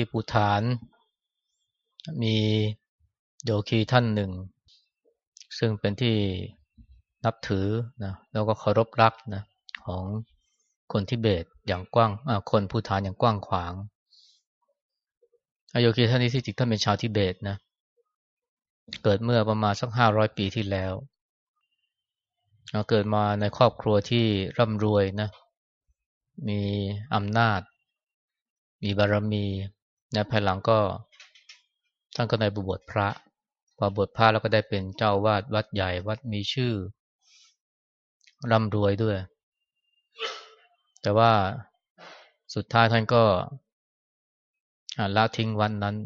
ที่ปูฐาน มีโยคีท่านหนึ่ง ซึ่งเป็นที่นับถือนะแล้วก็เคารพรักนะของคนทิเบตอย่างกว้างคนภูฐานอย่างกว้างขวางโยคีท่านนี้ที่จริงท่านเป็นชาวทิเบตนะ เกิดเมื่อประมาณสักห้าร้อยปีที่แล้ว เกิดมาในครอบครัวที่ร่ำรวยนะ มีอำนาจ มีบารมี นะภายหลังก็ท่านก็ได้บวชพระพอบวชพระแล้วก็ได้เป็นเจ้าวาดวัดใหญ่วัดมีชื่อร่ำรวยด้วย แต่ว่าสุดท้ายท่านก็ละทิ้งวันนั้น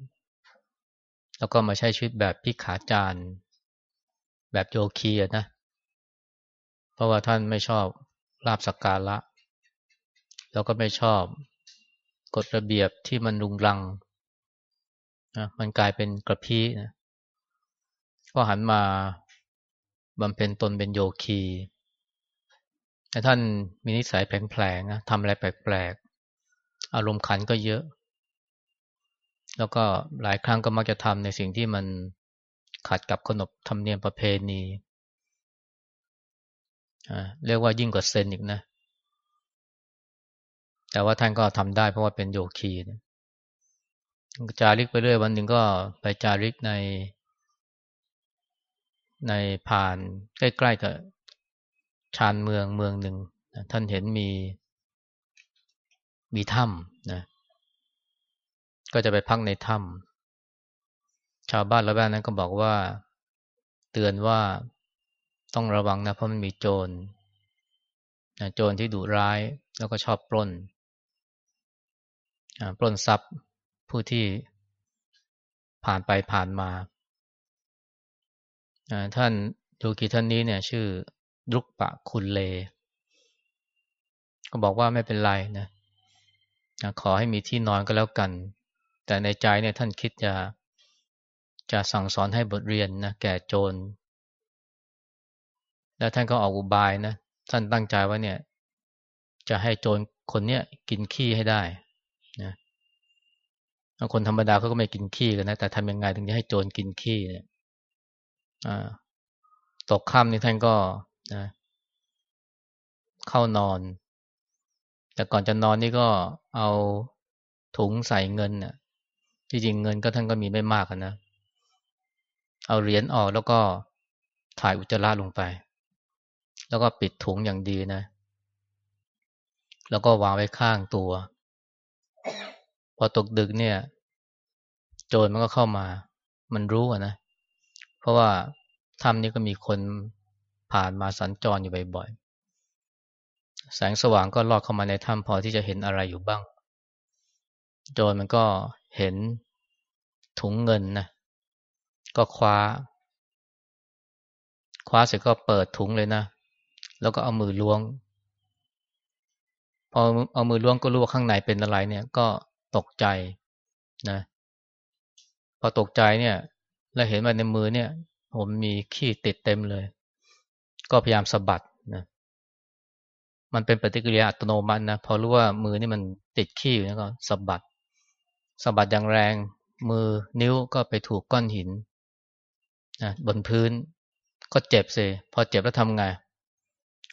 แล้วก็มาใช้ชีวิตแบบพิขาจารย์แบบโยคีนะ เพราะว่าท่านไม่ชอบลาบสักการะ แล้วก็ไม่ชอบ กฎระเบียบที่มันรุงรังนะมันกลายเป็นกระพี้นะก็หันมาบำเพ็ญตนเป็นโยคีแต่ท่านมีนิสัยแผลงๆนะทำอะไรแปลกๆ อารมณ์ขันก็เยอะ แล้วก็หลายครั้งก็มักจะทำในสิ่งที่มันขัดกับขนบธรรมเนียมประเพณีเรียกว่ายิ่งกว่าเซนอีกนะ แต่ว่าท่านก็ทำได้เพราะว่าเป็นโยคีนะจาริกไปเรื่อยวันหนึ่งก็ไปจาริกใน ในผ่านใกล้ๆกับชานเมืองเมืองหนึ่งท่านเห็นมีมีถ้ำนะก็จะไปพักในถ้ำชาวบ้านละแวกนั้นก็บอกว่า เตือนว่าต้องระวังนะเพราะมันมีโจรโจรที่ดุร้ายแล้วก็ชอบปล้น ปล้นทรัพย์ผู้ที่ผ่านไปผ่านมา ท่านดูกีท่านนี้เนี่ยชื่อรุกปะคุณเล ก็บอกว่าไม่เป็นไรนะขอให้มีที่นอนก็แล้วกัน แต่ในใจเนี่ยท่านคิดจะจะสั่งสอนให้บทเรียนนะแก่โจร แล้วท่านก็ออกอุบายนะ ท่านตั้งใจว่าเนี่ย จะให้โจรคนเนี้ยกินขี้ให้ได้ นะคนธรรมดาเขาก็ไม่กินขี้กันนะแต่ทำยังไงถึงจะให้โจรกินขี้เนี่ยตกค่ำนี่ท่านก็นะเข้านอน แต่ก่อนจะนอนนี่ก็เอาถุงใส่เงินเนี่ยที่จริงเงินก็ท่านก็มีไม่มากนะ เอาเหรียญออกแล้วก็ถ่ายอุจจาระลงไป แล้วก็ปิดถุงอย่างดีนะ แล้วก็วางไว้ข้างตัว พอตกดึกเนี่ย โจรมันก็เข้ามา มันรู้นะ เพราะว่าถ้ำนี้ก็มีคนผ่านมาสัญจรอยู่บ่อยๆ แสงสว่างก็ลอดเข้ามาในถ้ำพอที่จะเห็นอะไรอยู่บ้าง โจรมันก็เห็นถุงเงินนะ ก็คว้า คว้าเสร็จก็เปิดถุงเลยนะ แล้วก็เอามือล้วง พอเอามือล้วงก็รู้ว่าข้างในเป็นอะไรเนี่ย ก็ ตกใจนะ พอตกใจเนี่ยแล้วเห็นว่าในมือเนี่ย ผมมีขี้ติดเต็มเลย ก็พยายามสะบัดนะมันเป็นปฏิกิริยาอัตโนมัตินะพอรู้ว่ามือนี่มันติดขี้อยู่ก็สะบัดสะบัดอย่างแรง มือนิ้วก็ไปถูกก้อนหินนะบนพื้นก็เจ็บสิพอเจ็บแล้วทำไง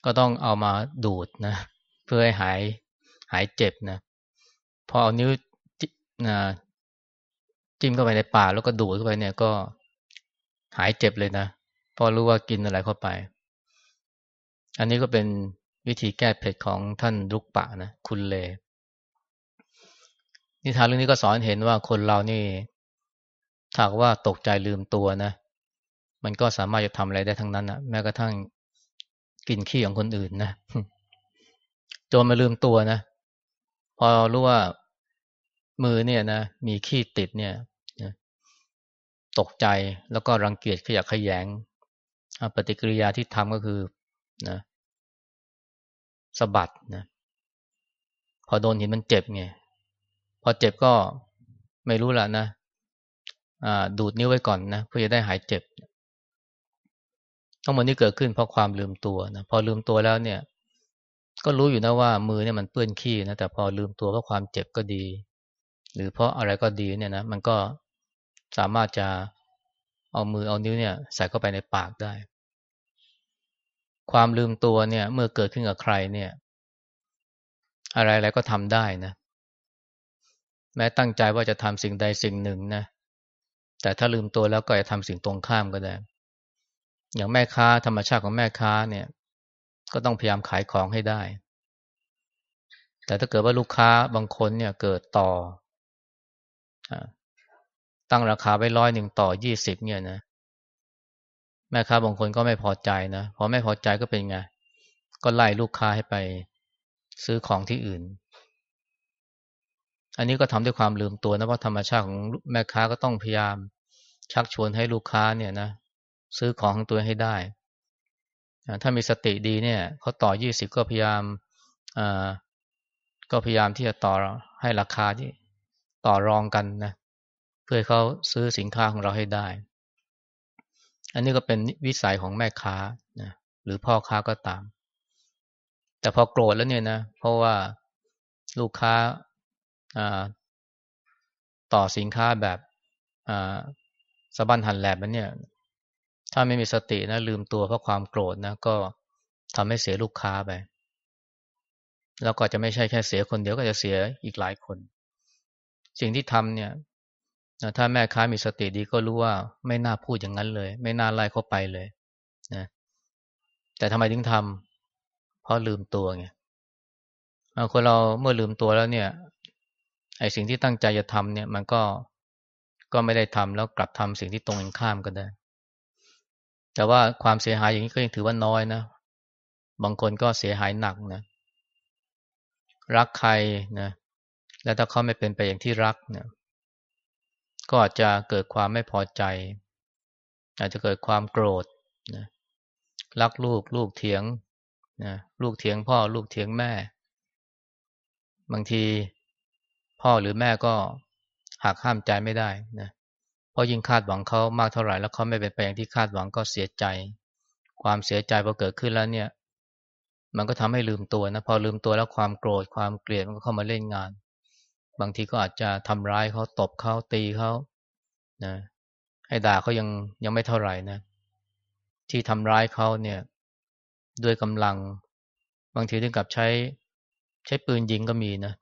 ก็ต้องเอามาดูดนะ เพื่อให้หายหายเจ็บนะพอเอานิ้ว จิ้มเข้าไปในปากแล้วก็ดูดเข้าไปเนี่ยก็หายเจ็บเลยนะพอรู้ว่ากินอะไรเข้าไป อันนี้ก็เป็นวิธีแก้เผ็ดของท่านลุกปะนะคุณเล นิทานเรื่องนี้ก็สอนเห็นว่าคนเรานี่ถ้าว่าตกใจลืมตัวนะ มันก็สามารถจะทำอะไรได้ทั้งนั้นนะแม้กระทั่งกินขี้ของคนอื่นนะจรมาลืมตัวนะ พอรู้ว่า มือเนี่ยนะมีขี้ติดเนี่ยตกใจแล้วก็รังเกียจขยะขยงปฏิกิริยาที่ทำก็คือนะสะบัดนะพอโดนหินมันเจ็บไงพอเจ็บก็ไม่รู้ละนะดูดนิ้วไว้ก่อนนะเพื่อจะได้หายเจ็บทั้งหมดนี้เกิดขึ้นเพราะความลืมตัวนะพอลืมตัวแล้วเนี่ย ก็รู้อยู่นะว่ามือเนี่ยมันเปื้อนขี้นะแต่พอลืมตัวเพราะความเจ็บก็ดี หรือเพราะอะไรก็ดีเนี่ยนะมันก็สามารถจะเอามือเอานิ้วเนี่ย ใส่เข้าไปในปากได้ ความลืมตัวเนี่ย เมื่อเกิดขึ้นกับใครเนี่ย อะไรอะไรก็ทำได้นะ แม้ตั้งใจว่าจะทำสิ่งใดสิ่งหนึ่งนะแต่ถ้าลืมตัวแล้วก็จะทำสิ่งตรงข้ามก็ได้ อย่างแม่ค้าธรรมชาติของแม่ค้าเนี่ย ก็ต้องพยายามขายของให้ได้ แต่ถ้าเกิดว่าลูกค้าบางคนเนี่ยเกิดต่อ ตั้งราคาไว้ร้อยหนึ่งต่อยี่สิบเนี่ยนะแม่ค้าบางคนก็ไม่พอใจนะพอไม่พอใจก็เป็นไง ก็ไล่ลูกค้าให้ไปซื้อของที่อื่น อันนี้ก็ทำด้วยความลืมตัวนะเพราะธรรมชาติของแม่ค้าก็ต้องพยายาม ชักชวนให้ลูกค้าเนี่ยนะซื้อของของตัวให้ได้ถ้ามีสติดีเนี่ยเขาต่อยี่สิบก็พยายามอ่าก็พยายามที่จะต่อให้ราคาที่ ต่อรองกันนะเพื่อเขาซื้อสินค้าของเราให้ได้ อันนี้ก็เป็นวิสัยของแม่ค้านะหรือพ่อค้าก็ตาม แต่พอโกรธแล้วเนี่ยนะเพราะว่าลูกค้าต่อสินค้าแบบสะบันหันแหลบมันเนี่ย ถ้าไม่มีสตินะลืมตัวเพราะความโกรธนะก็ทำให้เสียลูกค้าไป แล้วก็จะไม่ใช่แค่เสียคนเดียวก็จะเสียอีกหลายคน สิ่งที่ทำเนี่ยถ้าแม่ค้ามีสติดีก็รู้ว่าไม่น่าพูดอย่างนั้นเลย ไม่น่าไล่เขาไปเลยนะแต่ทำไมถึงทำเพราะลืมตัวไงคนเราเมื่อลืมตัวแล้วเนี่ย ไอสิ่งที่ตั้งใจจะทำเนี่ย มันก็ก็ไม่ได้ทำแล้วกลับทำสิ่งที่ตรงกันข้ามก็ได้ แต่ว่าความเสียหายอย่างนี้ก็ยังถือว่าน้อยนะบางคนก็เสียหายหนักนะรักใครนะ แล้วถ้าเขาไม่เป็นไปอย่างที่รักเนี่ยก็อาจจะเกิดความไม่พอใจ อาจจะเกิดความโกรธนะรักลูกลูกเถียงนะลูกเถียงพ่อลูกเถียงแม่ บางทีพ่อหรือแม่ก็หักห้ามใจไม่ได้นะเพราะยิ่งคาดหวังเขามากเท่าไหร่ แล้วเขาไม่เป็นไปอย่างที่คาดหวังก็เสียใจ ความเสียใจพอเกิดขึ้นแล้วเนี่ย มันก็ทำให้ลืมตัวนะพอลืมตัวแล้วความโกรธความเกลียดมันก็เข้ามาเล่นงาน บางทีก็อาจจะทำร้ายเขาตบเขาตีเขานะให้ด่าเขายังยังไม่เท่าไหร่นะ ที่ทำร้ายเขาเนี่ย ด้วยกำลัง บางทีถึงกับใช้ใช้ปืนยิงก็มีนะ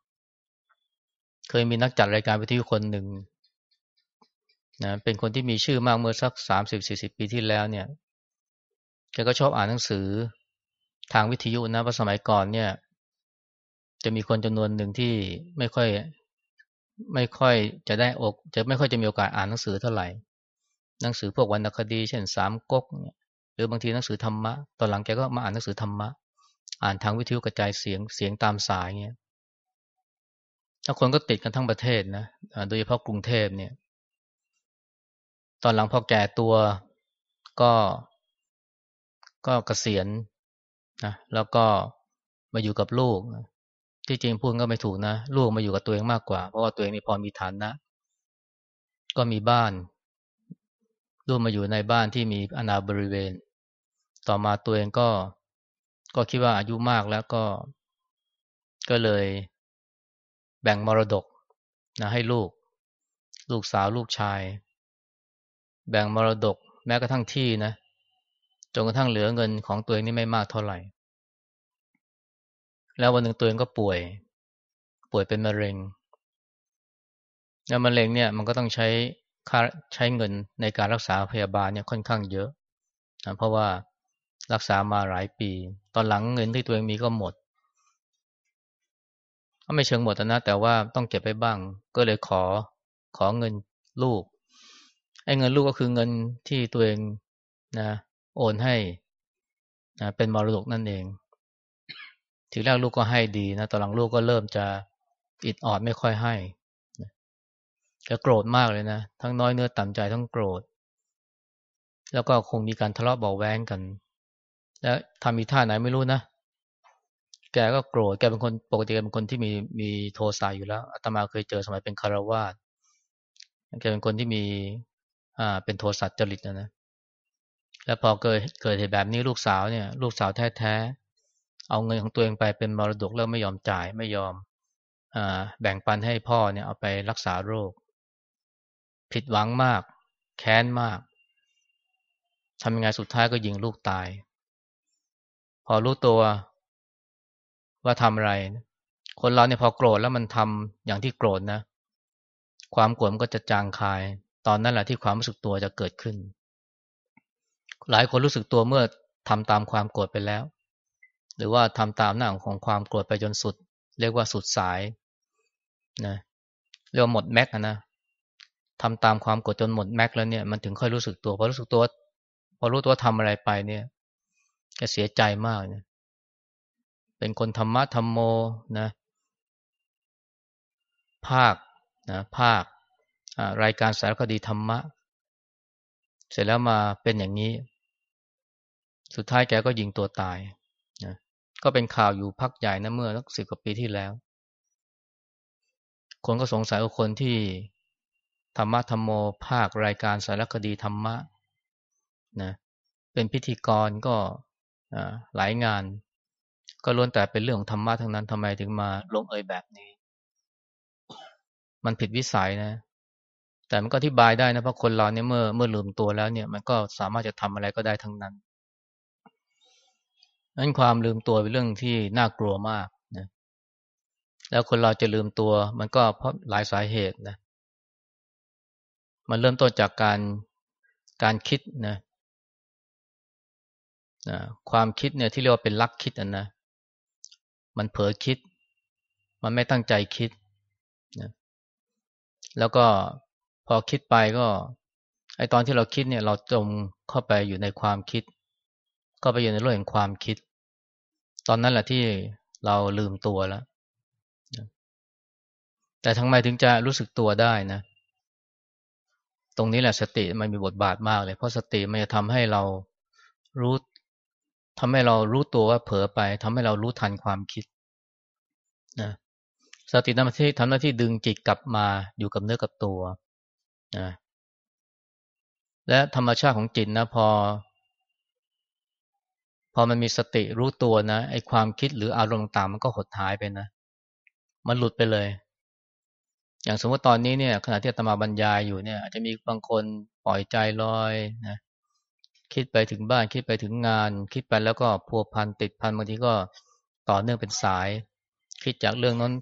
เคยมีนักจัดรายการวิทยุคนหนึ่งนะเป็นคนที่มีชื่อมากเมื่อสักสามสิบสี่สิบปีที่แล้วเนี่ยแกก็ชอบอ่านหนังสือทางวิทยุนะเพราะสมัยก่อนเนี่ย จะมีคนจำนวนหนึ่งที่ไม่ค่อย ไม่ค่อยจะได้อกจะไม่ค่อยจะมีโอกาสอ่านหนังสือเท่าไหร่ หนังสือพวกวรรณคดี เช่นสามก๊กเนี่ยหรือบางทีหนังสือธรรมะ ตอนหลังแกก็มาอ่านหนังสือธรรมะ อ่านทางวิทยุกระจายเสียงเสียงตามสายเงี้ยถ้าคนก็ติดกันทั้งประเทศนะโดยเฉพาะกรุงเทพเนี่ย ตอนหลังพอแก่ตัวก็ก็เกษียณนะแล้วก็มาอยู่กับลูกนะ ที่จริงพูดก็ไม่ถูกนะ ลูกมาอยู่กับตัวเองมากกว่า เพราะว่าตัวเองนี่พอมีฐานนะ ก็มีบ้าน ลูกมาอยู่ในบ้านที่มีอนาบริเวณ ต่อมาตัวเองก็ ก็คิดว่าอายุมากแล้วก็ ก็เลยแบ่งมรดกนะให้ลูก ลูกสาวลูกชาย แบ่งมรดกแม้กระทั่งที่นะจนกระทั่งเหลือเงินของตัวเองนี่ไม่มากเท่าไหร่ แล้ววันหนึ่งตัวเองก็ป่วย ป่วยเป็นมะเร็ง แล้วมะเร็งเนี่ยมันก็ต้องใช้ค่าใช้เงินในการรักษาพยาบาลเนี่ยค่อนข้างเยอะนะเพราะว่ารักษามาหลายปี ตอนหลังเงินที่ตัวเองมีก็หมดก็ไม่เชิงหมดนะแต่ว่าต้องเก็บไปบ้าง ก็เลยขอขอเงินลูกไอ้เงินลูกก็คือเงินที่ตัวเองนะ โอนให้นะเป็นมรดกนั่นเอง ทีแรกลูกก็ให้ดีนะ ตอนหลังลูกก็เริ่มจะอิดออดไม่ค่อยให้แกโกรธมากเลยนะ ทั้งน้อยเนื้อต่ำใจทั้งโกรธ แล้วก็คงมีการทะเลาะเบาแว้งกัน แล้วทำมีท่าไหนไม่รู้นะ แกก็โกรธ แกเป็นคนปกติแกเป็นคนที่มีมีโทสะอยู่แล้ว อาตมาเคยเจอสมัยเป็นคารวาสแกเป็นคนที่มี อ่า เป็นโทสะจริตนะนะ แล้วพอเกิดเกิดเหตุแบบนี้ลูกสาวเนี่ย ลูกสาวแท้ๆ เอาเงินของตัวเองไปเป็นมรดกแล้วไม่ยอมจ่ายไม่ยอมอแบ่งปันให้พ่อเนี่ยเอาไปรักษาโรค ผิดหวังมาก แค้นมากทำยังไงสุดท้ายก็ยิงลูกตาย พอรู้ตัวว่าทำอะไร คนเราเนี่ยพอโกรธแล้วมันทำอย่างที่โกรธนะ ความโกรธมันก็จะจางคาย ตอนนั้นแหละที่ความรู้สึกตัวจะเกิดขึ้น หลายคนรู้สึกตัวเมื่อทำตามความโกรธไปแล้ว หรือว่าทำตามหน้าของความโกรธไปจนสุด เรียกว่าสุดสายนะเรียกว่าหมดแม็กนะทำตามความกดจนหมดแม็กแล้วเนี่ยมันถึงค่อยรู้สึกตัวพอรู้สึกตัวพอรู้ตัวทำอะไรไปเนี่ยจะเสียใจมากเนี่ยเป็นคนธรรมะธรรมโมนะ ภาคนะภาครายการสารคดีธรรมะ เสร็จแล้วมาเป็นอย่างนี้ สุดท้ายแกก็ยิงตัวตาย ก็เป็นข่าวอยู่พักใหญ่นะเมื่อสักสิบกว่าปีที่แล้ว คนก็สงสัยว่าคนที่ธรรมะธรรมโมภาครายการสารคดีธรรมะนะเป็นพิธีกรก็หลายงาน ก็ล้วนแต่เป็นเรื่องของธรรมะทั้งนั้นทำไมถึงมาลงเอยแบบนี้ มันผิดวิสัยนะ แต่มันก็อธิบายได้นะเพราะคนเราเนี่ยเมื่อเมื่อลืมตัวแล้วเนี่ย มันก็สามารถจะทำอะไรก็ได้ทั้งนั้น นั้นความลืมตัวเป็นเรื่องที่น่ากลัวมากนะแล้วคนเราจะลืมตัว มันก็เพราะหลายสาเหตุนะ มันเริ่มต้นจากการการคิดนะนะความคิดเนี่ยที่เรียกว่าเป็นลักคิดอะนะ มันเผลอคิด มันไม่ตั้งใจคิดนะแล้วก็พอคิดไปก็ไอตอนที่เราคิดเนี่ย เราจมเข้าไปอยู่ในความคิด ก็ไปอยู่ในโลกแห่งความคิด ตอนนั้นแหละที่เราลืมตัวแล้ว แต่ทำไมถึงจะรู้สึกตัวได้นะ ตรงนี้แหละสติมันมีบทบาทมากเลย เพราะสติมันจะทำให้เรารู้ทำให้เรารู้ตัวว่าเผลอไปทำให้เรารู้ทันความคิดนะสติทำหน้าที่ทำหน้าที่ดึงจิตกลับมาอยู่กับเนื้อกับตัวนะและธรรมชาติของจิตนะพอ พอมันมีสติรู้ตัวนะไอ้ความคิดหรืออารมณ์ต่างมันก็หดหายไปนะ มันหลุดไปเลย อย่างสมมติตอนนี้เนี่ยขณะที่ตมาบรรยายอยู่เนี่ย อาจจะมีบางคนปล่อยใจลอยนะคิดไปถึงบ้านคิดไปถึงงาน คิดไปแล้วก็พัวพันติดพันบางทีก็ต่อเนื่องเป็นสาย คิดจากเรื่องนั้น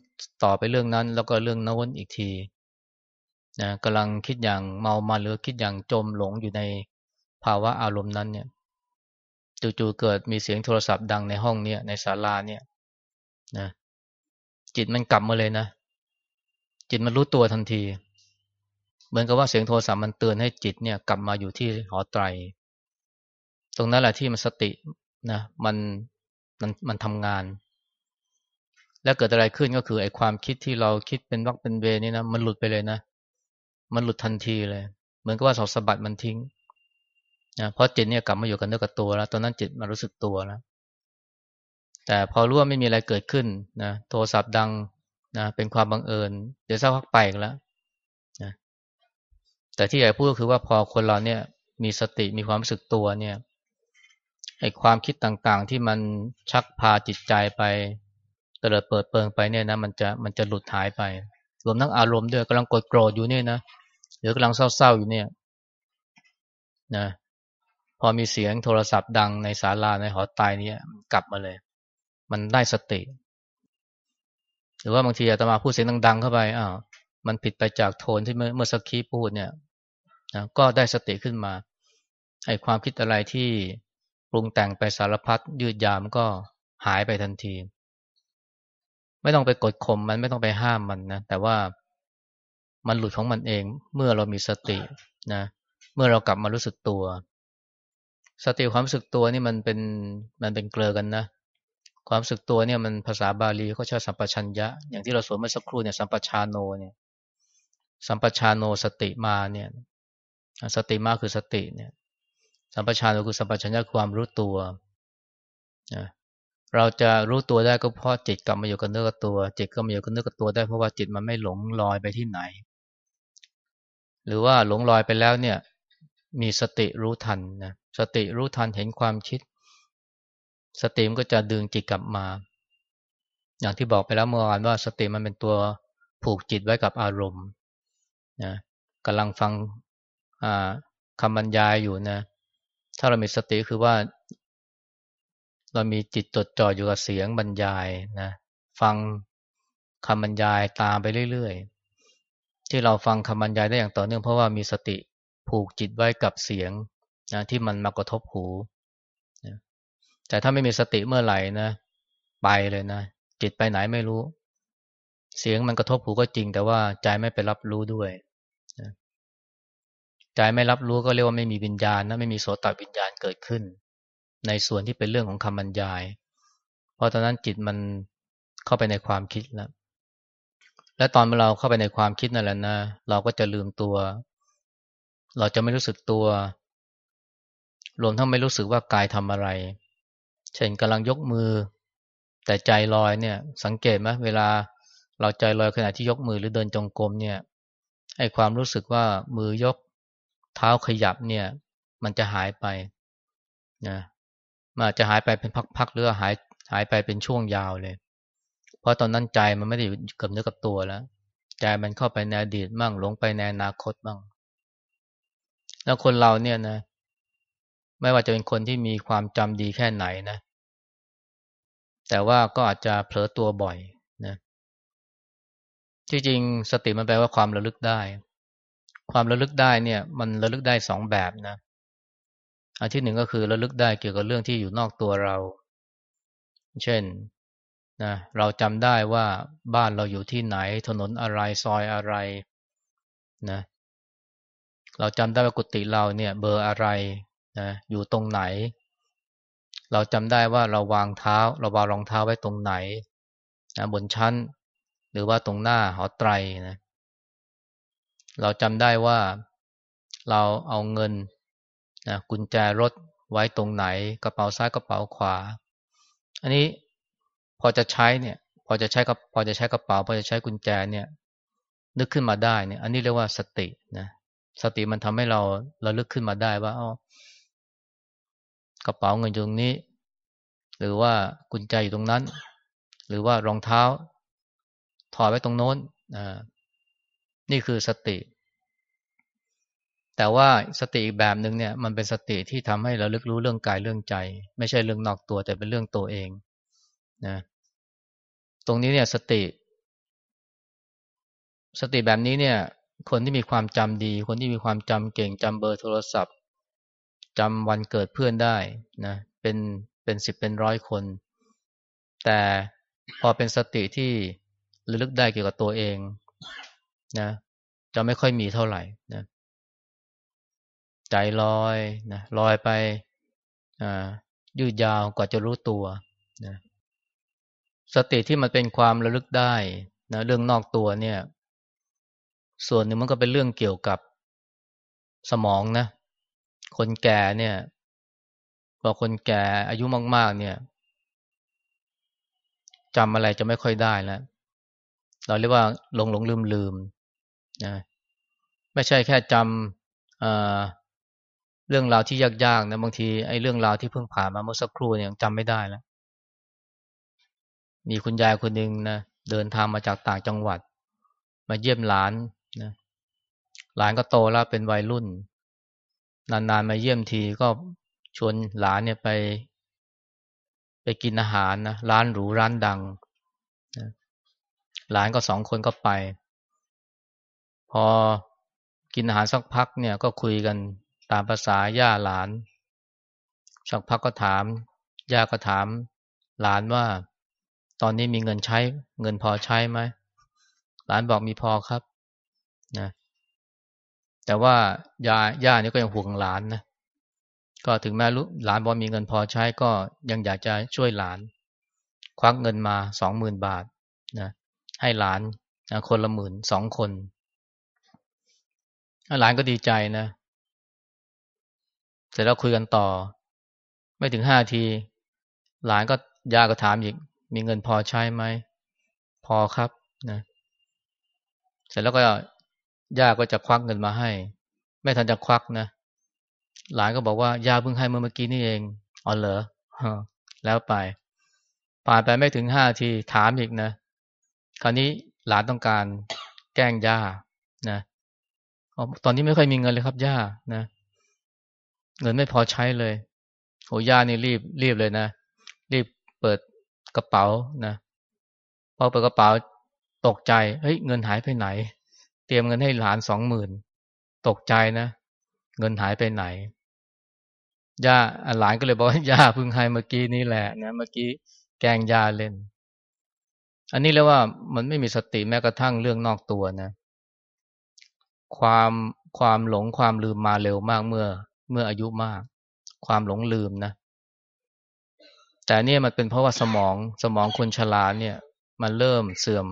ต่อไปเรื่องนั้น แล้วก็เรื่องนั้นอีกทีนะกำลังคิดอย่างเมามาหรือคิดอย่างจมหลงอยู่ในภาวะอารมณ์นั้นเนี่ย จู่ๆเกิดมีเสียงโทรศัพท์ดังในห้องเนี่ยในศาลาเนี่ยนะจิตมันกลับมาเลยนะ จิตมันรู้ตัวทันที เหมือนกับว่าเสียงโทรศัพท์มันเตือนให้จิตเนี่ยกลับมาอยู่ที่หอไตร ตรงนั้นแหละที่มันสตินะมันมันมันทำงาน แล้วเกิดอะไรขึ้นก็คือไอ้ความคิดที่เราคิดเป็นวักเป็นเวนี่นะมันหลุดไปเลยนะ มันหลุดทันทีเลย เหมือนกับว่าสอสะบัดมันทิ้ง นะเพราะจิตเนี่ยกลับมาอยู่กับเนื้อกับตัวแล้ว ตอนนั้นจิตมารู้สึกตัวแล้ว แต่พอรู้ว่าไม่มีอะไรเกิดขึ้นนะ โทรศัพท์ดังนะ เป็นความบังเอิญ เดี๋ยวสักพักไปกแล้วนะ แต่ที่ใหญ่พูดก็คือว่าพอคนเราเนี่ย มีสติ มีความรู้สึกตัวเนี่ยไอ้ความคิดต่างๆ ที่มันชักพาจิตใจไปเตลิดเปิดเปิงไปเนี่ยนะ มันจะ มันจะหลุดหายไป รวมทั้งอารมณ์ด้วยกำลังกดโกรธอยู่เนี่ยนะ หรือกำลังเศร้าๆอยู่เนี่ย นะ พอมีเสียงโทรศัพท์ดังในศาลาในหอตายนี่ยกลับมาเลย มันได้สติ หรือว่าบางทีอาตมาพูดเสียงดังๆเข้าไปอ้าวมันผิดไปจากโทนที่เมื่อสักครีพูดเนี่ยนะก็ได้สติขึ้นมาไอ้ความคิดอะไรที่ปรุงแต่งไปสารพัดยืดยามก็หายไปทันที ไม่ต้องไปกดข่มมันไม่ต้องไปห้ามมันนะแต่ว่ามันหลุดของมันเองเมื่อเรามีสตินะ เมื่อเรากลับมารู้สึกตัว สติความรู้สึกตัวนี่มันเป็นมันเป็นเกลือกันนะ ความรู้สึกตัวเนี่ยมันภาษาบาลีเขาใช้สัมปชัญญะ อย่างที่เราสวดเมื่อสักครู่เนี่ยสัมปชานโนเนี่ย สัมปชานโนสติมาเนี่ยสติมาคือสติเนี่ย สัมปชานโนคือสัมปชัญญะความรู้ตัวนะเราจะรู้ตัวได้ก็เพราะจิตกลับมาอยู่กับเนื้อกับตัว จิตก็มาอยู่กับเนื้อกับตัวได้เพราะว่าจิตมันไม่หลงลอยไปที่ไหน หรือว่าหลงลอยไปแล้วเนี่ย มีสติรู้ทันนะ สติรู้ทันเห็นความคิด สติมันก็จะดึงจิตกลับมา อย่างที่บอกไปแล้วเมื่อวานว่าสติมันเป็นตัวผูกจิตไว้กับอารมณ์นะกำลังฟังคำบรรยายอยู่นะ ถ้าเรามีสติคือว่า เรามีจิตจดจ่ออยู่กับเสียงบรรยายนะฟังคำบรรยายตามไปเรื่อยๆ ที่เราฟังคำบรรยายได้อย่างต่อเนื่องเพราะว่ามีสติผูกจิตไว้กับเสียง นะที่มันมากระทบหูนะแต่ถ้าไม่มีสติเมื่อไหร่นะไปเลยนะจิตไปไหนไม่รู้ เสียงมันกระทบหูก็จริง แต่ว่าใจไม่ไปรับรู้ด้วยนะใจไม่รับรู้ก็เรียกว่าไม่มีวิญญาณนะไม่มีโสตวิญญาณเกิดขึ้น ในส่วนที่เป็นเรื่องของคำบรรยาย เพราะตอนนั้นจิตมันเข้าไปในความคิดแล้วและตอนเราเข้าไปในความคิดนั่นแหละนะ เราก็จะลืมตัว เราจะไม่รู้สึกตัว รวมทั้งไม่รู้สึกว่ากายทำอะไร เช่นกำลังยกมือ แต่ใจลอยเนี่ย สังเกตไหมเวลาเราใจลอยขณะที่ยกมือหรือเดินจงกรมเนี่ยไอ้ความรู้สึกว่ามือยกเท้าขยับเนี่ย มันจะหายไปนะมันอาจจะหายไปเป็นพักๆหรือหายหายไปเป็นช่วงยาวเลย เพราะตอนนั้นใจมันไม่ได้อยู่กับเนื้อกับตัวแล้ว ใจมันเข้าไปในอดีตบ้างหลงไปในอนาคตบ้างแล้วคนเราเนี่ยนะ ไม่ว่าจะเป็นคนที่มีความจำดีแค่ไหนนะ แต่ว่าก็อาจจะเผลอตัวบ่อยนะที่จริงสติมันแปลว่าความระลึกได้ ความระลึกได้เนี่ย มันระลึกได้สองแบบนะอันที่หนึ่งก็คือระลึกได้เกี่ยวกับเรื่องที่อยู่นอกตัวเรา เช่นนะเราจำได้ว่าบ้านเราอยู่ที่ไหน ถนนอะไรซอยอะไรนะ เราจำได้ว่ากุฏิเราเนี่ย เบอร์อะไร นะอยู่ตรงไหน เราจำได้ว่าเราวางเท้า เราวางรองเท้าไว้ตรงไหนนะบนชั้น หรือว่าตรงหน้าหอไตรนะเราจำได้ว่าเราเอาเงินนะกุญแจรถไว้ตรงไหน กระเป๋าซ้ายกระเป๋าขวา อันนี้พอจะใช้เนี่ย พอจะใช้กับพอจะใช้กระเป๋า พอจะใช้กุญแจเนี่ย นึกขึ้นมาได้เนี่ย อันนี้เรียกว่าสตินะสติมันทำให้เราเราลึกขึ้นมาได้ว่าอ๋อ กระเป๋าเงินอยู่ตรงนี้ หรือว่ากุญแจอยู่ตรงนั้น หรือว่ารองเท้า ถอดไว้ตรงโน้นอ่านี่คือสติ แต่ว่าสติอีกแบบหนึ่งเนี่ย มันเป็นสติที่ทำให้เราลึกรู้เรื่องกายเรื่องใจ ไม่ใช่เรื่องนอกตัวแต่เป็นเรื่องตัวเองนะตรงนี้เนี่ยสติ สติแบบนี้เนี่ย คนที่มีความจำดี คนที่มีความจำเก่งจำเบอร์โทรศัพท์ จำวันเกิดเพื่อนได้นะเป็นเป็นสิบเป็นร้อยคน แต่พอเป็นสติที่ระลึกได้เกี่ยวกับตัวเองนะจะไม่ค่อยมีเท่าไหร่นะใจลอยนะลอยไปยืดยาวกว่าจะรู้ตัวนะสติที่มันเป็นความระลึกได้นะเรื่องนอกตัวเนี่ย ส่วนหนึ่งมันก็เป็นเรื่องเกี่ยวกับสมองนะ คนแก่เนี่ยพอคนแก่อายุมาก ๆ เนี่ยจำอะไรจะไม่ค่อยได้แล้วเราเรียกว่าหลงหลงลืมลืมนะไม่ใช่แค่จำเรื่องราวที่ยากๆนะบางทีไอ้เรื่องราวที่เพิ่งผ่านมาเมื่อสักครู่เนี่ยจำไม่ได้แล้ว มีคุณยายคนหนึ่งนะเดินทางมาจากต่างจังหวัด มาเยี่ยมหลานนะหลานก็โตแล้วเป็นวัยรุ่น นานๆมาเยี่ยมทีก็ชวนหลานเนี่ยไป ไปกินอาหารนะร้านหรูร้านดังนะหลานก็สองคนก็ไป พอกินอาหารสักพักเนี่ยก็คุยกันตามภาษาย่าหลาน สักพักก็ถามย่าก็ถาม หลานว่า ตอนนี้มีเงินใช้ เงินพอใช้ไหมหลานบอกมีพอครับนะ แต่ว่าย่าย่านี่ก็ยังห่วงหลานนะก็ถึงแม้ลูกหลานบอมีเงินพอใช้ก็ยังอยากจะช่วยหลาน ควักเงินมาสองหมื่นบาทนะให้หลานนะคนละหมื่นสองคนหลานก็ดีใจนะเสร็จแล้วคุยกันต่อ ไม่ถึงห้าที หลานก็ยาก็ถามอีก มีเงินพอใช้ไหม พอครับนะเสร็จแล้วก็ ย่าก็จะควักเงินมาให้ ไม่ทันจะควักนะ หลานก็บอกว่าย่าเพิ่งให้เมื่อเมื่อกี้นี่เองอ๋อเหรอแล้วไป ผ่านไปไม่ถึงห้าทีถามอีกนะ คราวนี้หลานต้องการแกล้งย่านะตอนนี้ไม่ค่อยมีเงินเลยครับย่านะ เงินไม่พอใช้เลยโหย่านี่รีบรีบเลยนะ รีบเปิดกระเป๋านะพอเปิดกระเป๋าตกใจเฮ้ยเงินหายไปไหน เตรียมเงินให้หลานสองหมื่นตกใจนะ เงินหายไปไหนย่าหลานก็เลยบอกว่าย่าเพิ่งให้เมื่อกี้นี้แหละนะเมื่อกี้แกงยาเล่น อันนี้เรียกว่ามันไม่มีสติแม้กระทั่งเรื่องนอกตัวนะ ความความหลงความลืมมาเร็วมากเมื่อ เมื่ออายุมาก ความหลงลืมนะ แต่เนี่ยมันเป็นเพราะว่าสมองสมองคนชราเนี่ย มันเริ่มเสื่อม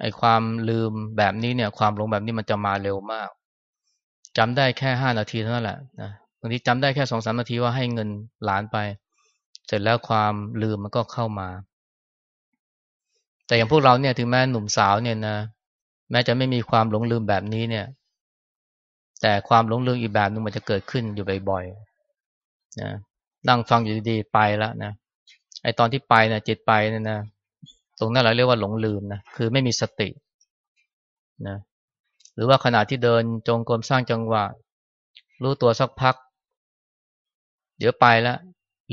ไอ้ความลืมแบบนี้เนี่ย ความหลงแบบนี้มันจะมาเร็วมากจำได้แค่ห้านาทีเท่านั้นแหละนะบางทีจำได้แค่สองสามนาทีว่าให้เงินหลานไป เสร็จแล้วความลืมมันก็เข้ามา แต่อย่างพวกเราเนี่ยถึงแม้หนุ่มสาวเนี่ยนะแม้จะไม่มีความหลงลืมแบบนี้เนี่ย แต่ความหลงลืมอีกแบบนึงมันจะเกิดขึ้นอยู่บ่อยๆนะนั่งฟังอยู่ดีๆไปแล้วนะไอตอนที่ไปนะจิตไปเนี่ยนะ ตรงนั้นเราเรียกว่าหลงลืมนะคือไม่มีสตินะหรือว่าขณะที่เดินจงกรมสร้างจังหวะ รู้ตัวสักพัก เดี๋ยวไปแล้ว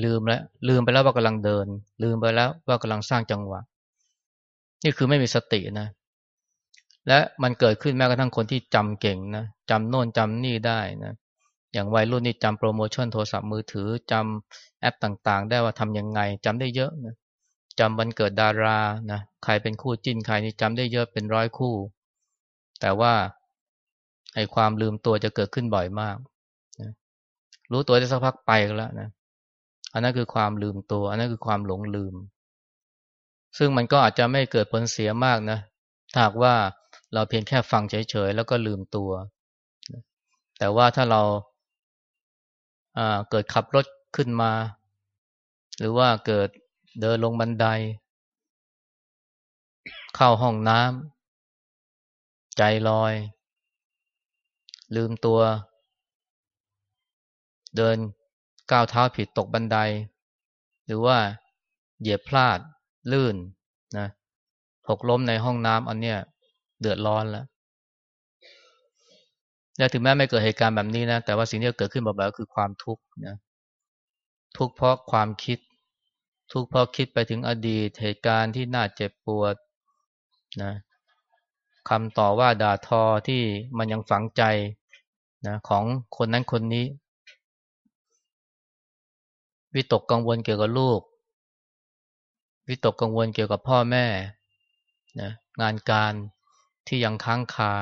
ลืมแล้วลืมไปแล้วว่ากำลังเดิน ลืมไปแล้วว่ากำลังสร้างจังหวะ นี่คือไม่มีสตินะ และมันเกิดขึ้นแม้กระทั่งคนที่จำเก่งนะจำโน่นจำนี่ได้นะอย่างวัยรุ่นนี่จำโปรโมชั่นโทรศัพท์มือถือจำแอปต่างๆ ได้ว่าทำยังไงจำได้เยอะนะ จำวันเกิดดารานะใครเป็นคู่จิ้นใครนี่จำได้เยอะเป็นร้อยคู่ แต่ว่าไอ้ความลืมตัวจะเกิดขึ้นบ่อยมากนะรู้ตัวได้สักพักไปแล้วนะอันนั้นคือความลืมตัว อันนั้นคือความหลงลืม ซึ่งมันก็อาจจะไม่เกิดผลเสียมากนะถ้าว่าเราเพียงแค่ฟังเฉยๆแล้วก็ลืมตัว แต่ว่าถ้าเราเกิดขับรถขึ้นมา หรือว่าเกิด เดินลงบันได เข้าห้องน้ำใจลอย ลืมตัว เดินก้าวเท้าผิดตกบันได หรือว่าเหยียบพลาดลื่นนะหกล้มในห้องน้ำอันเนี้ยเดือดร้อนแล้วและถึงแม้ไม่เกิดเหตุการณ์แบบนี้นะ แต่ว่าสิ่งที่เกิดขึ้นบ่อยๆก็คือความทุกข์นะทุกข์เพราะความคิด ทุกข์เพราะคิดไปถึงอดีตเหตุการณ์ที่น่าเจ็บปวดนะคำต่อว่าด่าทอที่มันยังฝังใจนะของคนนั้นคนนี้ วิตกกังวลเกี่ยวกับลูก วิตกกังวลเกี่ยวกับพ่อแม่นะงานการที่ยังค้างคา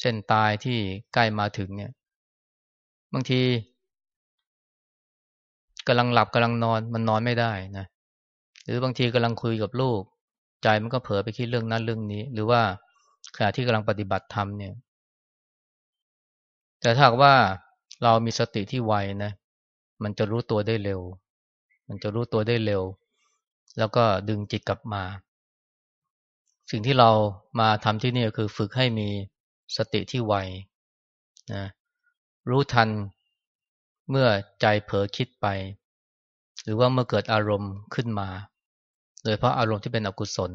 เส้นตายที่ใกล้มาถึงเนี่ย บางที กำลังหลับกำลังนอนมันนอนไม่ได้นะหรือบางทีกำลังคุยกับลูก ใจมันก็เผลอไปคิดเรื่องนั้นเรื่องนี้ หรือว่าขณะที่กำลังปฏิบัติธรรมเนี่ย แต่ถ้าว่าเรามีสติที่ไวนะมันจะรู้ตัวได้เร็ว มันจะรู้ตัวได้เร็ว แล้วก็ดึงจิตกลับมา สิ่งที่เรามาทำที่นี่คือฝึกให้มีสติที่ไวนะรู้ทัน เมื่อใจเผลอคิดไป หรือว่าเมื่อเกิดอารมณ์ขึ้นมา โดยเพราะอารมณ์ที่เป็นอกุศล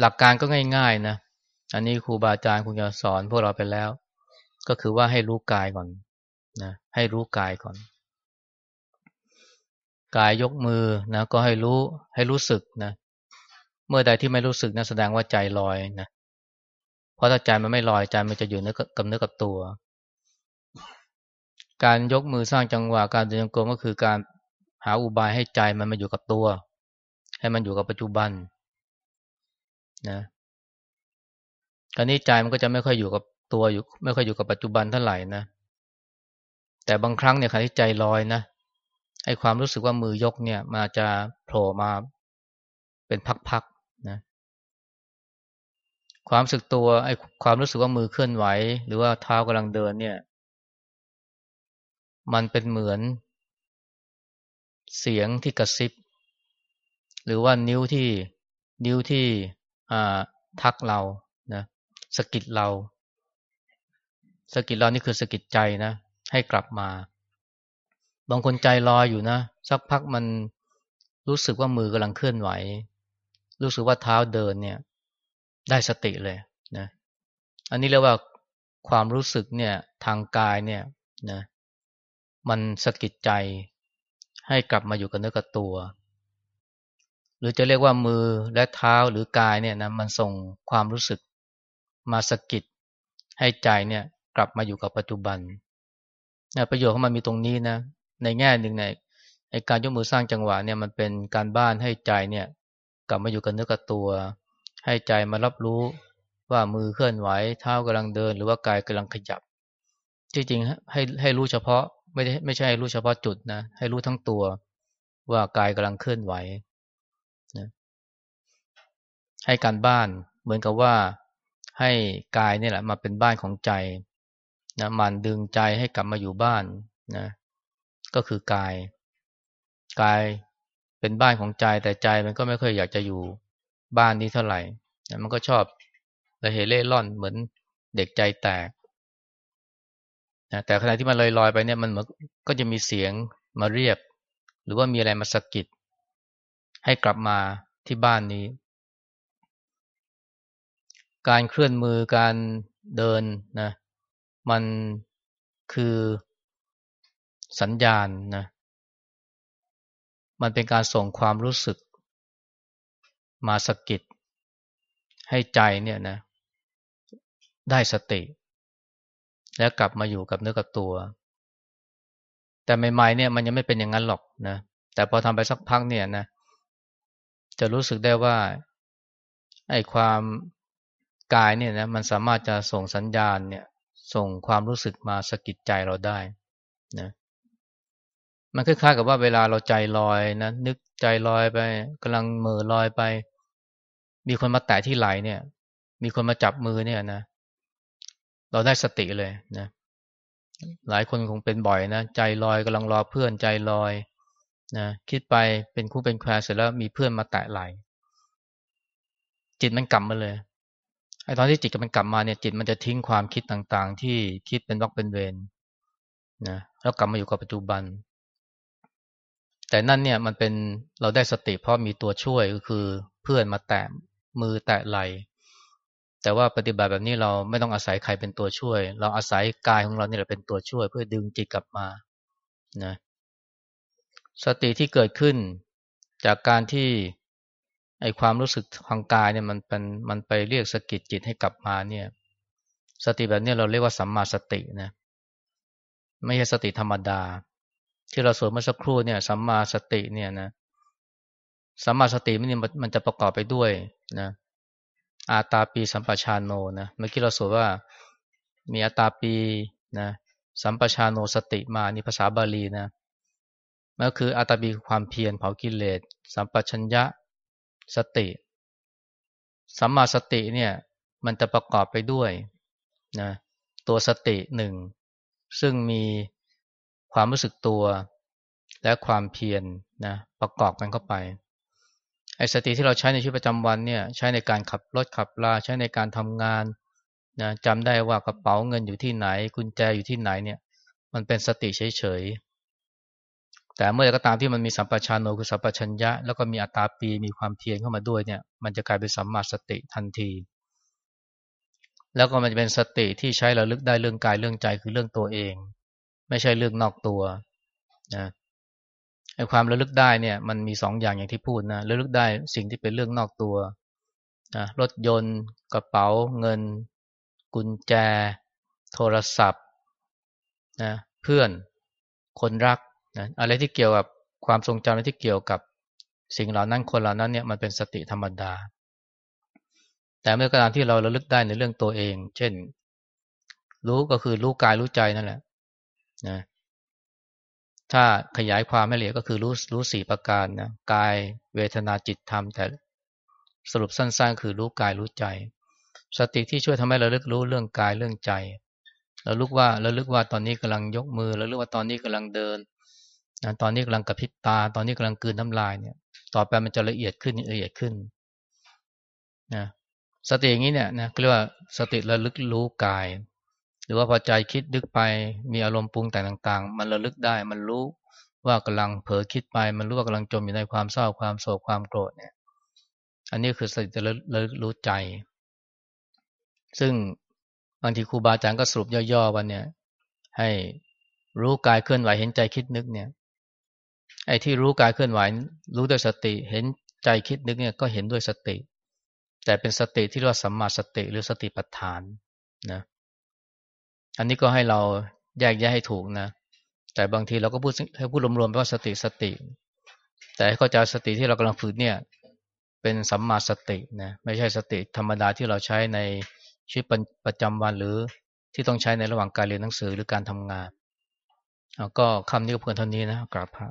หลักการก็ง่ายๆนะ อันนี้ครูบาอาจารย์คงจะสอนพวกเราไปแล้ว ก็คือว่าให้รู้กายก่อนนะให้รู้กายก่อน กายยกมือนะก็ให้รู้ให้รู้สึกนะเมื่อใดที่ไม่รู้สึกนะแสดงว่าใจลอยนะเพราะถ้าใจมันไม่ลอยใจมันจะอยู่เนื้อกับเนื้อกับตัว การยกมือสร้างจังหวะการเดินโกรมก็คือการหาอุบายให้ใจมันมาอยู่กับตัว ให้มันอยู่กับปัจจุบันนะการนี้ใจมันก็จะไม่ค่อยอยู่กับตัวอยู่ ไม่ค่อยอยู่กับปัจจุบันเท่าไหร่นะแต่บางครั้งเนี่ยขณะที่ใจลอยนะไอ้ความรู้สึกว่ามือยกเนี่ยมาจะโผล่มาเป็นพักๆนะความรู้สึกตัวไอ้ความรู้สึกว่ามือเคลื่อนไหว หรือว่าเท้ากำลังเดินเนี่ย มันเป็นเหมือน เสียงที่กระซิบ หรือว่านิ้วที่นิ้วที่ทักเรานะสกิดเราสกิดเรานี่คือสกิดใจนะ ให้กลับมา บางคนใจลอยอยู่นะ สักพักมันรู้สึกว่ามือกำลังเคลื่อนไหว รู้สึกว่าเท้าเดินเนี่ย ได้สติเลยนะ อันนี้เรียกว่าความรู้สึกเนี่ย ทางกายเนี่ยนะ มันสะกิดใจให้กลับมาอยู่กับเนื้อกับตัว หรือจะเรียกว่ามือและเท้าหรือกายเนี่ยนะมันส่งความรู้สึกมาสะกิดให้ใจเนี่ยกลับมาอยู่กับปัจจุบันนะประโยชน์ของมันมีตรงนี้นะ ในแง่หนึ่งในในการยกมือสร้างจังหวะเนี่ยมันเป็นการบ้านให้ใจเนี่ย กลับมาอยู่กับเนื้อกับตัว ให้ใจมารับรู้ว่ามือเคลื่อนไหวเท้ากำลังเดิน หรือว่ากายกำลังขยับ ที่จริงให้ให้รู้เฉพาะ ไม่ได้ไม่ใช่รู้เฉพาะจุดนะ ให้รู้ทั้งตัวว่ากายกำลังเคลื่อนไหวนะให้การบ้านเหมือนกับว่าให้กายนี่แหละมาเป็นบ้านของใจนะมันดึงใจให้กลับมาอยู่บ้านนะก็คือกาย กายเป็นบ้านของใจแต่ใจมันก็ไม่เคยอยากจะอยู่บ้านนี้เท่าไหร่นะมันก็ชอบระเหเล่ร่อนเหมือนเด็กใจแตก นะแต่ขณะที่มันลอยลอยไปเนี่ยมันก็จะมีเสียงมาเรียก หรือว่ามีอะไรมาสะกิด ให้กลับมาที่บ้านนี้ การเคลื่อนมือการเดินนะมันคือสัญญาณนะมันเป็นการส่งความรู้สึก มาสกิด ให้ใจเนี่ยนะ ได้สติ แล้วกลับมาอยู่กับเนื้อกับตัว แต่ใหม่ๆเนี่ยมันยังไม่เป็นอย่างนั้นหรอกนะ แต่พอทำไปสักพักเนี่ยนะ จะรู้สึกได้ว่าไอ้ความกายเนี่ยนะมันสามารถจะส่งสัญญาณเนี่ย ส่งความรู้สึกมาสะกิดใจเราได้นะ มันคล้ายๆกับว่าเวลาเราใจลอยนะนึกใจลอยไปกำลังมือลอยไป มีคนมาแตะที่ไหลเนี่ย มีคนมาจับมือเนี่ยนะ เราได้สติเลยนะ หลายคนคงเป็นบ่อยนะ ใจลอยกำลังรอเพื่อนใจลอยนะคิดไปเป็นคู่เป็นแควเสร็จแล้วมีเพื่อนมาแตะไหลจิตมันกลับมาเลยไอ้ตอนที่จิตมันกลับมาเนี่ยจิตมันจะทิ้งความคิดต่างๆ ที่คิดเป็นวักเป็นเวรนะแล้วกลับมาอยู่กับปัจจุบัน แต่นั่นเนี่ยมันเป็นเราได้สติเพราะมีตัวช่วยก็คือเพื่อนมาแตะมือแตะไหล แต่ว่าปฏิบัติแบบนี้เราไม่ต้องอาศัยใครเป็นตัวช่วย เราอาศัยกายของเราเนี่แหละเป็นตัวช่วย เพื่อดึงจิตกลับมานะสติที่เกิดขึ้นจากการที่ไอความรู้สึกทางกายเนี่ยมันเป็นมันไปเรียกสกิดจิตให้กลับมาเนี่ย สติแบบนี้เราเรียกว่าสัมมาสตินะไม่ใช่สติธรรมดา ที่เราสวดเมื่อสักครู่เนี่ยสัมมาสติเนี่ยนะสัมมาสติมันมันจะประกอบไปด้วยนะ อาตาปีสัมปชานโนนะเมื่อกี้เราสวดว่ามีอาตาปีนะสัมปชานโนสติมานี่ภาษาบาลีนะมันก็คืออาตาปีความเพียรเผากิเลสสัมปชัญญะสติสัมมาสติเนี่ยมันจะประกอบไปด้วยนะตัวสติหนึ่งซึ่งมีความรู้สึกตัวและความเพียรนนะประกอบกันเข้าไป ไอ้สติที่เราใช้ในชีวิตประจำวันเนี่ยใช้ในการขับรถขับลาใช้ในการทำงานนะจำได้ว่ากระเป๋าเงินอยู่ที่ไหน กุญแจอยู่ที่ไหนเนี่ย มันเป็นสติเฉยๆแต่เมื่อใดก็ตามที่มันมีสัมปชัญโนคือสัมปชัญญะแล้วก็มีอัตตาปีมีความเพียรเข้ามาด้วยเนี่ย มันจะกลายเป็นสัมมาสติทันที แล้วก็มันจะเป็นสติที่ใช้ระลึกได้เรื่องกายเรื่องใจคือเรื่องตัวเอง ไม่ใช่เรื่องนอกตัวนะ ความระลึกได้เนี่ยมันมีสองอย่างอย่างที่พูดนะระลึกได้สิ่งที่เป็นเรื่องนอกตัวนะรถยนต์ กระเป๋าเงิน กุญแจ โทรศัพท์นะเพื่อนคนรักนะอะไรที่เกี่ยวกับความทรงจำอะไรที่เกี่ยวกับสิ่งเหล่านั้นคนเหล่านั้นเนี่ยมันเป็นสติธรรมดา แต่เมื่อกระดานที่เราระลึกได้ในเรื่องตัวเอง เช่น รู้ก็คือรู้กายรู้ใจนั่นแหละนะ ถ้าขยายความให้ละเอียดก็คือรู้รู้สี่ประการนะกายเวทนาจิตธรรม แต่สรุปสั้นๆ คือรู้กายรู้ใจ สติที่ช่วยทำให้เราลึกรู้เรื่องกายเรื่องใจเราลึกว่าเราลึกว่าตอนนี้กำลังยกมือเราลึกว่าตอนนี้กำลังเดินนะตอนนี้กำลังกระพริบตา ตอนนี้กำลังกืนน้ำลายเนี่ย ต่อไปมันจะละเอียดขึ้นละเอียดขึ้นนะสติอย่างนี้เนี่ยนะเรียกว่าสติระลึกรู้กาย รือว่าพอใจคิดดึกไปมีอารมณ์ปรุงแต่งต่างๆ มันระลึกได้มันรู้ว่ากำลังเผลอคิดไป มันรู้ว่ากำลังจมอยู่ในความเศร้าความโศกความโกรธเนี่ย อันนี้คือสติระลึกรู้ใจ ซึ่งบางทีครูบาอาจารย์ก็สรุปย่อๆว่าเนี่ย ให้รู้กายเคลื่อนไหวเห็นใจคิดนึกเนี่ย ไอ้ที่รู้กายเคลื่อนไหว รู้ด้วยสติเห็นใจคิดนึกเนี่ยก็เห็นด้วยสติ แต่เป็นสติที่เรียกว่าสัมมาสติหรือสติปัฏฐานนะ อันนี้ก็ให้เราแยกแยะให้ถูกนะ แต่บางทีเราก็พูดให้พูดรวมๆว่าสติสติ แต่เข้าใจสติที่เรากำลังฝึกเนี่ย เป็นสัมมาสตินะไม่ใช่สติธรรมดาที่เราใช้ในชีวิตประจำวันหรือที่ต้องใช้ในระหว่างการเรียนหนังสือหรือการทำงาน ก็คำนี้ก็เพื่อนเท่านี้นะกราบพระ